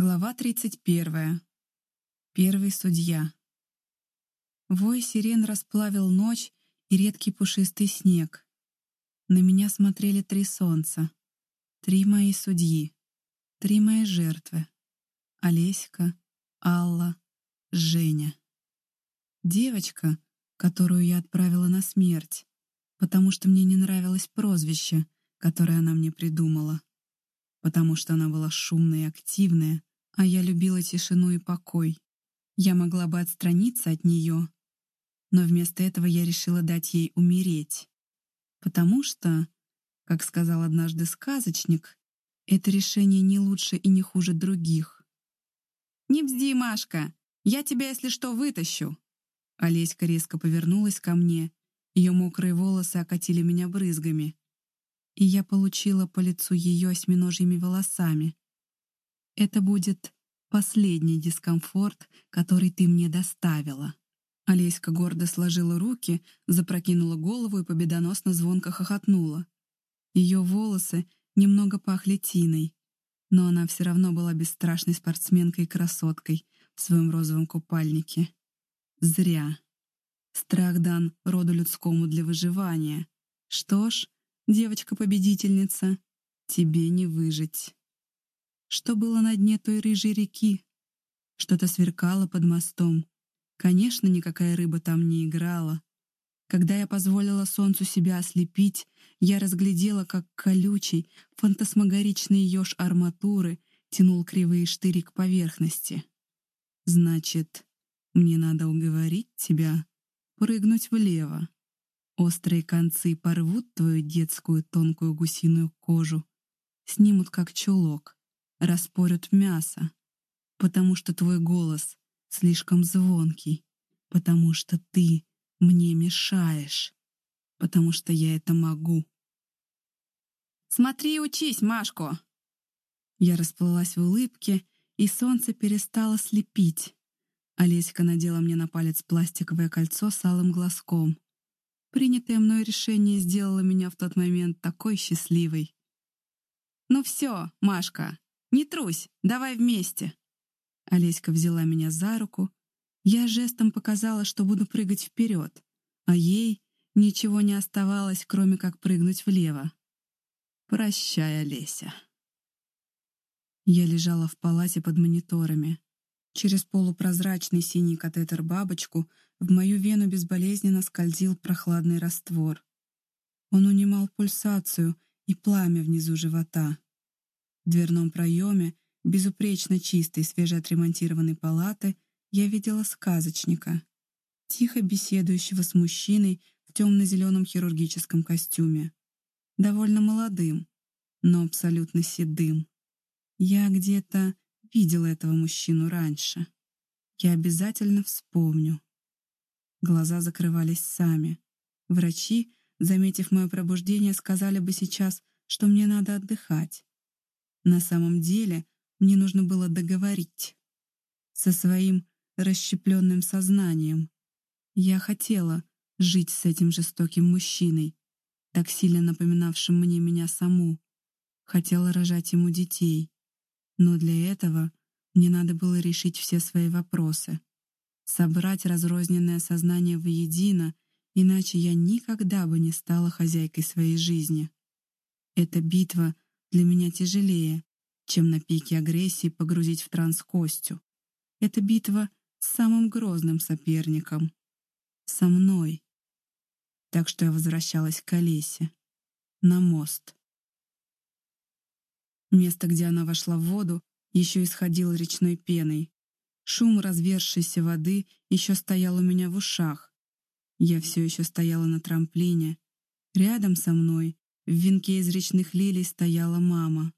Глава 31. Первый судья. Вой сирен расплавил ночь и редкий пушистый снег. На меня смотрели три солнца, три мои судьи, три мои жертвы. Олеська, Алла, Женя. Девочка, которую я отправила на смерть, потому что мне не нравилось прозвище, которое она мне придумала потому что она была шумная и активная, а я любила тишину и покой. Я могла бы отстраниться от нее, но вместо этого я решила дать ей умереть. Потому что, как сказал однажды сказочник, это решение не лучше и не хуже других. «Не бзди, Машка! Я тебя, если что, вытащу!» Олеська резко повернулась ко мне. Ее мокрые волосы окатили меня брызгами и я получила по лицу ее осьминожьими волосами. Это будет последний дискомфорт, который ты мне доставила. Олеська гордо сложила руки, запрокинула голову и победоносно звонко хохотнула. Ее волосы немного пахли тиной, но она все равно была бесстрашной спортсменкой и красоткой в своем розовом купальнике. Зря. Страх дан роду людскому для выживания. Что ж, девочка-победительница, тебе не выжить. Что было на дне той рыжей реки? Что-то сверкало под мостом. Конечно, никакая рыба там не играла. Когда я позволила солнцу себя ослепить, я разглядела, как колючий, фантасмагоричный еж арматуры тянул кривые штыри к поверхности. Значит, мне надо уговорить тебя прыгнуть влево. Острые концы порвут твою детскую тонкую гусиную кожу, снимут как чулок, распорят мясо, потому что твой голос слишком звонкий, потому что ты мне мешаешь, потому что я это могу. «Смотри и учись, Машко!» Я расплылась в улыбке, и солнце перестало слепить. Олеська надела мне на палец пластиковое кольцо с алым глазком. Принятое мной решение сделало меня в тот момент такой счастливой. «Ну все, Машка, не трусь, давай вместе!» Олеська взяла меня за руку. Я жестом показала, что буду прыгать вперед, а ей ничего не оставалось, кроме как прыгнуть влево. «Прощай, Олеся!» Я лежала в палате под мониторами. Через полупрозрачный синий катетер-бабочку в мою вену безболезненно скользил прохладный раствор. Он унимал пульсацию и пламя внизу живота. В дверном проеме, безупречно чистой, свежеотремонтированной палаты, я видела сказочника, тихо беседующего с мужчиной в темно-зеленом хирургическом костюме. Довольно молодым, но абсолютно седым. Я где-то видела этого мужчину раньше. Я обязательно вспомню. Глаза закрывались сами. Врачи, заметив мое пробуждение, сказали бы сейчас, что мне надо отдыхать. На самом деле мне нужно было договорить со своим расщепленным сознанием. Я хотела жить с этим жестоким мужчиной, так сильно напоминавшим мне меня саму. Хотела рожать ему детей. Но для этого мне надо было решить все свои вопросы. Собрать разрозненное сознание воедино, иначе я никогда бы не стала хозяйкой своей жизни. Эта битва для меня тяжелее, чем на пике агрессии погрузить в транс Костю. Это битва с самым грозным соперником. Со мной. Так что я возвращалась к Олесе. На мост. Место, где она вошла в воду, еще исходило речной пеной. Шум развершейся воды еще стоял у меня в ушах. Я все еще стояла на трамплине. Рядом со мной, в венке из речных лилий, стояла мама.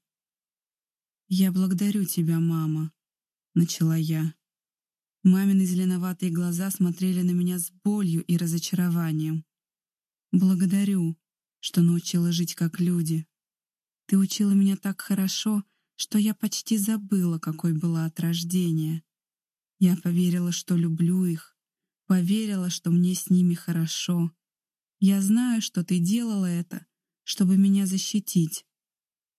«Я благодарю тебя, мама», — начала я. Мамины зеленоватые глаза смотрели на меня с болью и разочарованием. «Благодарю, что научила жить как люди», ты учила меня так хорошо, что я почти забыла, какой была от рождения. Я поверила, что люблю их, поверила, что мне с ними хорошо. Я знаю, что ты делала это, чтобы меня защитить.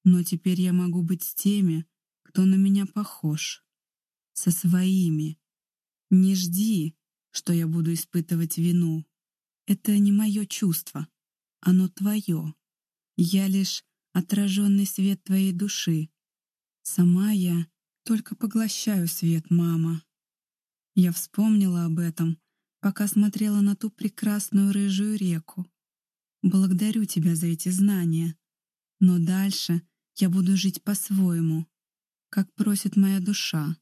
Но теперь я могу быть с теми, кто на меня похож. Со своими. Не жди, что я буду испытывать вину. Это не мое чувство. Оно твое. Я лишь отраженный свет твоей души. Сама я только поглощаю свет, мама. Я вспомнила об этом, пока смотрела на ту прекрасную рыжую реку. Благодарю тебя за эти знания. Но дальше я буду жить по-своему, как просит моя душа,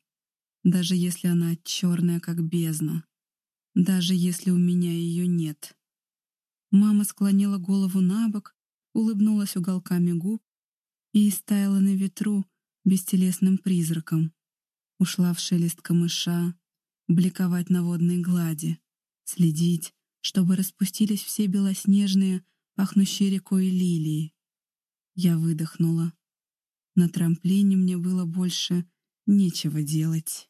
даже если она черная, как бездна, даже если у меня ее нет. Мама склонила голову на бок, улыбнулась уголками губ и истаяла на ветру бестелесным призраком. Ушла в шелест камыша, бликовать на водной глади, следить, чтобы распустились все белоснежные, пахнущие рекой лилии. Я выдохнула. На трамплине мне было больше нечего делать.